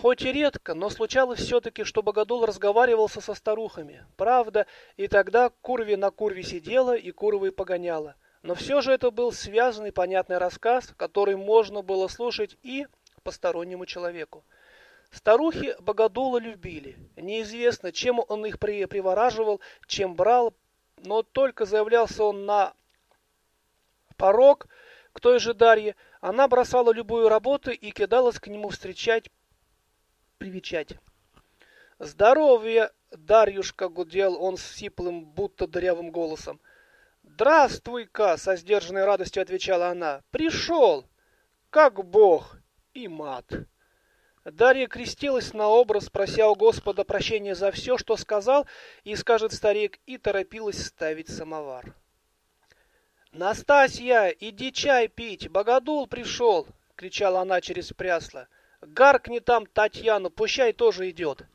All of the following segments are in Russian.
Хоть и редко, но случалось все-таки, что Богодул разговаривался со старухами. Правда, и тогда Курви на Курви сидела и Курвы погоняла. Но все же это был связанный, понятный рассказ, который можно было слушать и постороннему человеку. Старухи Богодула любили. Неизвестно, чем он их привораживал, чем брал, но только заявлялся он на порог к той же Дарье, она бросала любую работу и кидалась к нему встречать, привечать. «Здоровье, Дарьюшка!» — гудел он с сиплым, будто дырявым голосом. «Здравствуй-ка!» — со сдержанной радостью отвечала она. «Пришел! Как бог и мат!» Дарья крестилась на образ, прося у Господа прощения за все, что сказал, и скажет старик, и торопилась ставить самовар. «Настасья, иди чай пить, богодул пришел!» — кричала она через прясло. «Гаркни там Татьяну, пущай тоже идет!»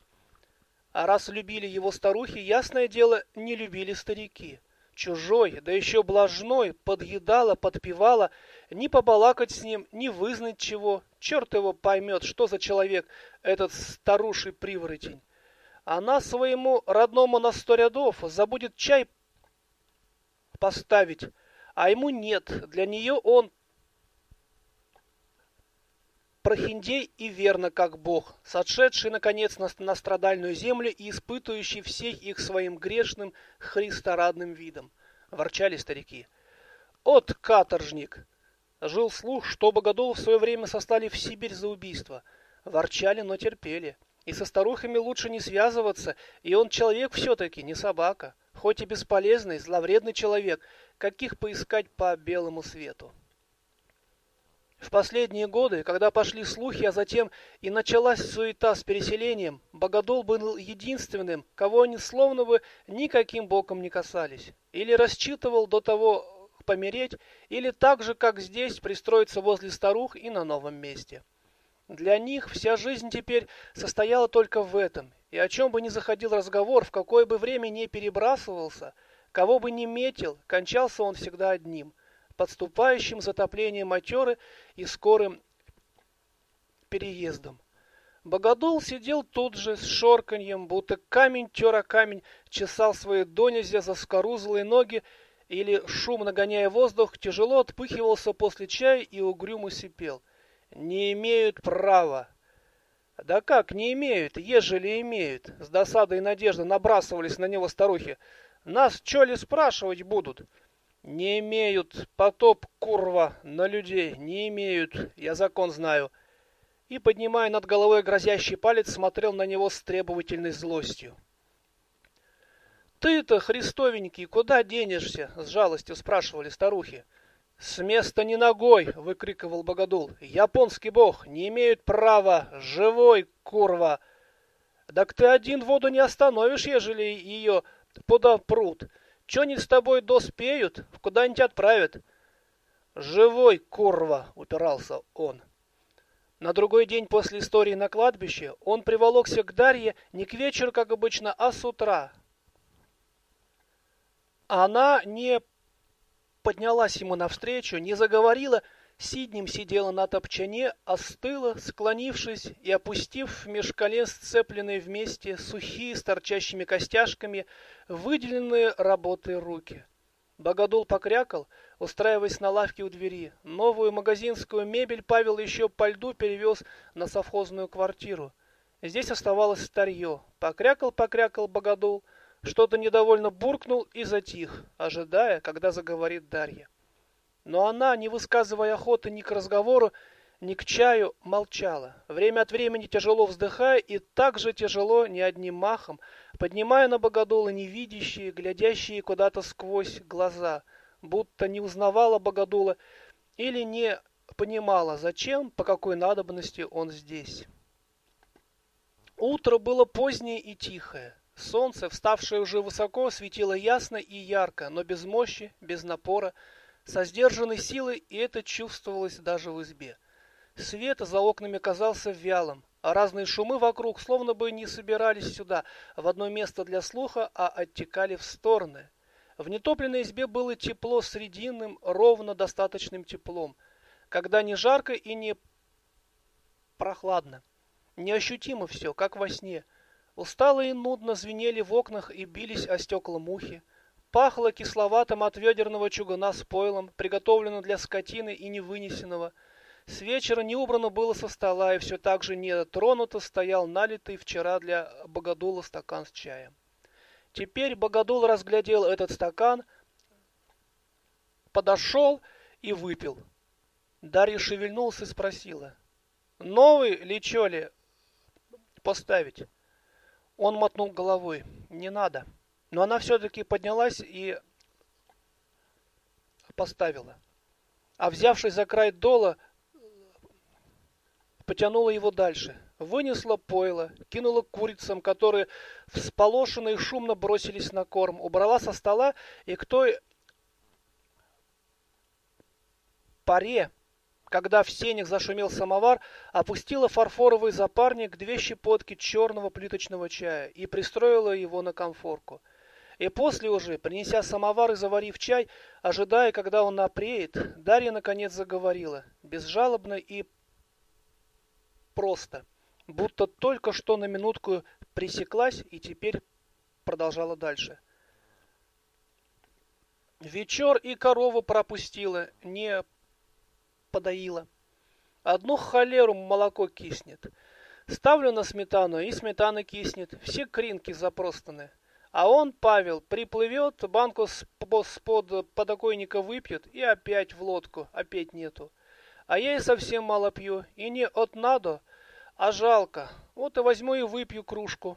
А раз любили его старухи, ясное дело, не любили старики. Чужой, да еще блажной, подъедала, подпевала, ни побалакать с ним, ни вызнать чего. Черт его поймет, что за человек этот старуший приворотень. Она своему родному на сто рядов забудет чай поставить, а ему нет. Для нее он прохиндей и верно как Бог, сошедший, наконец, на, на страдальную землю и испытывающий всех их своим грешным, христорадным видом. Ворчали старики. От каторжник! Жил слух, что Богодулов в свое время сослали в Сибирь за убийство. Ворчали, но терпели. И со старухами лучше не связываться, и он человек все-таки, не собака. Хоть и бесполезный, зловредный человек, каких поискать по белому свету. В последние годы, когда пошли слухи, а затем и началась суета с переселением, Богодол был единственным, кого они словно бы никаким боком не касались. Или рассчитывал до того помереть, или так же, как здесь, пристроиться возле старух и на новом месте. Для них вся жизнь теперь состояла только в этом, и о чем бы ни заходил разговор, в какое бы время не перебрасывался, кого бы ни метил, кончался он всегда одним – подступающим затоплением матеры и скорым переездом. Богодул сидел тут же с шорканьем, будто камень тера камень, чесал свои донезя за скорузлые ноги или, шум нагоняя воздух, тяжело отпыхивался после чая и угрюмо сипел. «Не имеют права!» «Да как не имеют, ежели имеют?» С досадой и надеждой набрасывались на него старухи. «Нас чё ли спрашивать будут?» Не имеют потоп, курва, на людей, не имеют, я закон знаю. И, поднимая над головой грозящий палец, смотрел на него с требовательной злостью. «Ты-то, христовенький, куда денешься?» — с жалостью спрашивали старухи. «С места не ногой!» — выкрикивал Богодул. «Японский бог! Не имеют права! Живой, курва!» «Так ты один воду не остановишь, ежели ее подопрут!» Что-нибудь с тобой доспеют, куда-нибудь отправят. Живой, курва, упирался он. На другой день после истории на кладбище он приволокся к Дарье не к вечеру, как обычно, а с утра. Она не поднялась ему навстречу, не заговорила, Сиднем сидела на топчане, остыла, склонившись и опустив меж колен сцепленные вместе сухие с торчащими костяшками выделенные работой руки. Богодул покрякал, устраиваясь на лавке у двери. Новую магазинскую мебель Павел еще по льду перевез на совхозную квартиру. Здесь оставалось старье. Покрякал-покрякал Богодул, что-то недовольно буркнул и затих, ожидая, когда заговорит Дарья. Но она, не высказывая охоты ни к разговору, ни к чаю, молчала, время от времени тяжело вздыхая и так же тяжело, не одним махом, поднимая на богодола невидящие, глядящие куда-то сквозь глаза, будто не узнавала богодула или не понимала, зачем, по какой надобности он здесь. Утро было позднее и тихое. Солнце, вставшее уже высоко, светило ясно и ярко, но без мощи, без напора, со сдержанной силой, и это чувствовалось даже в избе. Свет за окнами казался вялым, а разные шумы вокруг словно бы не собирались сюда, в одно место для слуха, а оттекали в стороны. В нетопленной избе было тепло срединным, ровно достаточным теплом, когда не жарко и не прохладно. Неощутимо все, как во сне. Устало и нудно звенели в окнах и бились о стекла мухи. Пахло кисловатым от ведерного чугуна с пойлом, приготовленным для скотины и невынесенного. С вечера не убрано было со стола, и все так же не тронуто стоял налитый вчера для богодула стакан с чаем. Теперь богодул разглядел этот стакан, подошел и выпил. Дарья шевельнулся и спросила. «Новый ли, чё ли, поставить?» Он мотнул головой. «Не надо». Но она все-таки поднялась и поставила. А взявшись за край дола, потянула его дальше. Вынесла пойло, кинула курицам, которые всполошенно и шумно бросились на корм, убрала со стола и к той паре, когда в сенях зашумел самовар, опустила фарфоровый запарник две щепотки черного плиточного чая и пристроила его на конфорку. И после уже, принеся самовар и заварив чай, ожидая, когда он напреет, Дарья наконец заговорила, безжалобно и просто, будто только что на минутку пресеклась и теперь продолжала дальше. Вечер и корову пропустила, не подоила. Одну холеру молоко киснет. Ставлю на сметану, и сметана киснет. Все кринки запростаны. А он, Павел, приплывет, банку с под подоконника выпьет и опять в лодку, опять нету. А я и совсем мало пью, и не от надо, а жалко. Вот и возьму и выпью кружку.